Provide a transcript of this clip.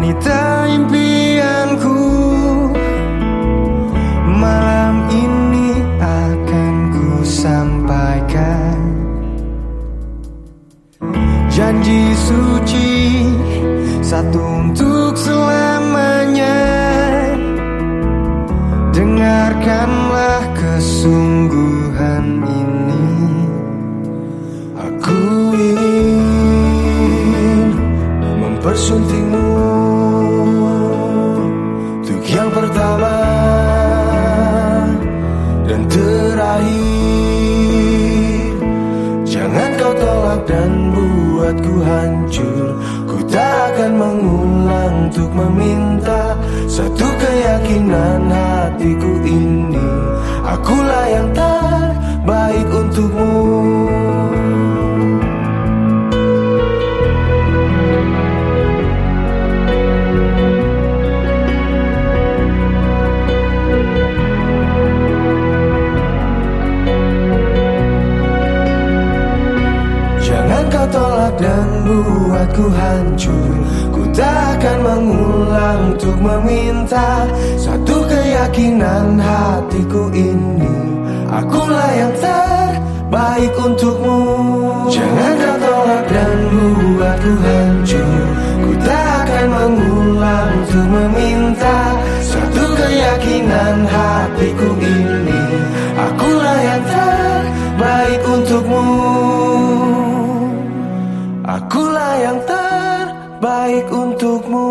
wanita impianku Malam ini akan ku sampaikan Janji suci satu untuk selamanya. Dengarkanlah kesungguhan ini. Aku ingin mempersuntingmu dan buatku hancur. Ku tak akan mengulang untuk meminta Satu keyakinan hatiku ini. Akulah yang terbaik untukmu tolak dan buatku hancur. Ku tak akan mengulang untuk meminta Satu keyakinan hatiku ini. Akulah yang terbaik untukmu. Jangan kau tolak dan buatku hancur. Ku tak akan mengulang untuk meminta Satu keyakinan hati Akulah yang terbaik untukmu.